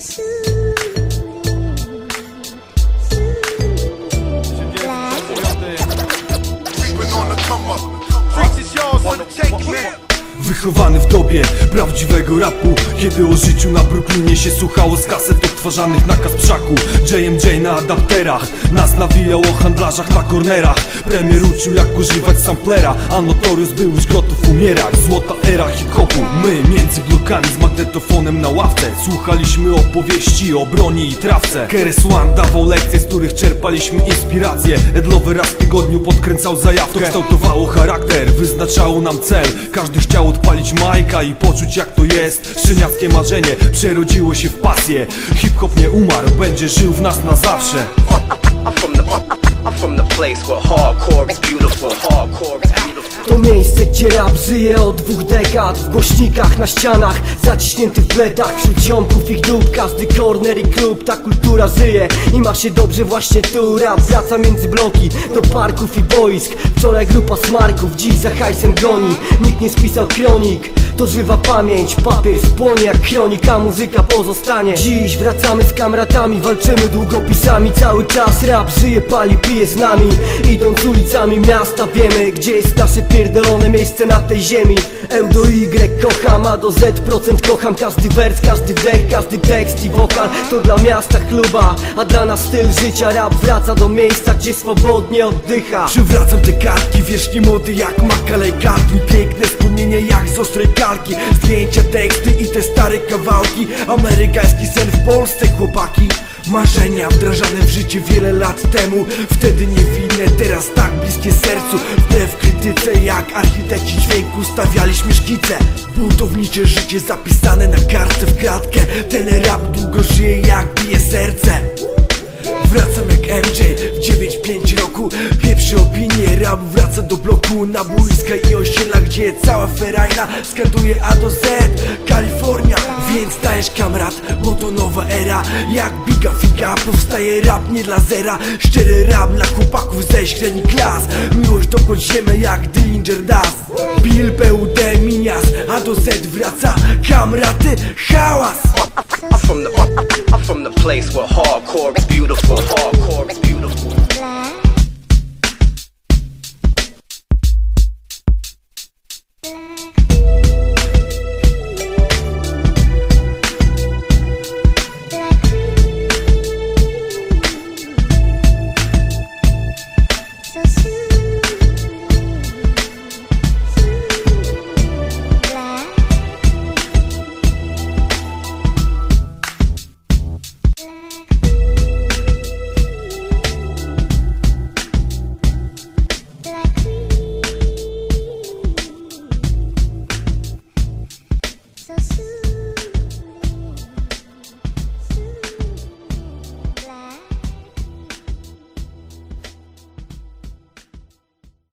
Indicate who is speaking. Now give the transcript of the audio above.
Speaker 1: 思。Wychowany w dobie prawdziwego rapu Kiedy o życiu na Brooklynie się słuchało z kaset odtwarzanych na Kasprzaku. JMJ na adapterach Nas nawijał o handlarzach na kornerach Premier uczył jak używać samplera A Notorious był już gotów umierać. Złota era hip-hopu My między blokami z magnetofonem na ławce. Słuchaliśmy opowieści o broni i trawce. Keres One dawał lekcje, z których czerpaliśmy inspirację Edlowy raz w tygodniu podkręcał zajawkę. To kształtowało charakter, wyznaczało nam cel. Każdy chciał odpalić majka i poczuć jak to jest Szczeniackie marzenie przerodziło się w pasję Hip-hop nie umarł, będzie żył w nas na zawsze
Speaker 2: I'm from the I'm from the place where hardcore is beautiful. Hardcore is beautiful.
Speaker 3: To miejsce, gdzie rap żyje od dwóch dekad. W głośnikach, na ścianach, zaciśnięty w bledach. Wśród ziomków ich dób, każdy corner i klub Ta kultura żyje. I ma się dobrze właśnie tu. Rap wraca między bloki, do parków i boisk. Wczoraj grupa smarków, dziś za hajsem goni. Nikt nie spisał kronik to żywa pamięć, papier spłonie jak kronik, a muzyka pozostanie. Dziś wracamy z kamratami, walczymy długopisami. Cały czas rap żyje, pali, pije z nami. Idąc ulicami miasta wiemy, gdzie jest nasze pierdolone miejsce na tej ziemi. L do Y kocham, A do Z procent kocham. Każdy wers, każdy wdech, każdy tekst i wokal To dla miasta chluba, a dla nas styl życia Rap wraca do miejsca, gdzie swobodnie oddycha.
Speaker 1: Przywracam te kartki, wierzchni mody jak Makalej kartki Piękne wspomnienia jak z ostrej kalki Zdjęcia, teksty i te stare kawałki. Amerykański sen w Polsce, chłopaki. Marzenia wdrażane w życie wiele lat temu. Wtedy niewinne, teraz tak bliskie sercu. Wbrew krytyce jak architekci dźwięku stawialiśmy szkice. Budownicze życie zapisane na kartce w kratkę. Ten rap długo żyje jak bije serce. Wracam MJ w 9-5 roku. Pierwsze opinie, rap wraca do bloku. Na boiska i osiedla, gdzie cała ferajna Skanduje A do Z, Kalifornia Więc dajesz kamrat, bo to nowa era. Jak biga figa, powstaje rap nie dla zera. Szczery rap dla chłopaków ze średnich klas. Miłość do podziemia jak Dillinger Das. Bill, PUD, Minias, A do Z wraca Kamraty, hałas.
Speaker 2: From the From the place where hardcore is beautiful, hardcore is beautiful. So.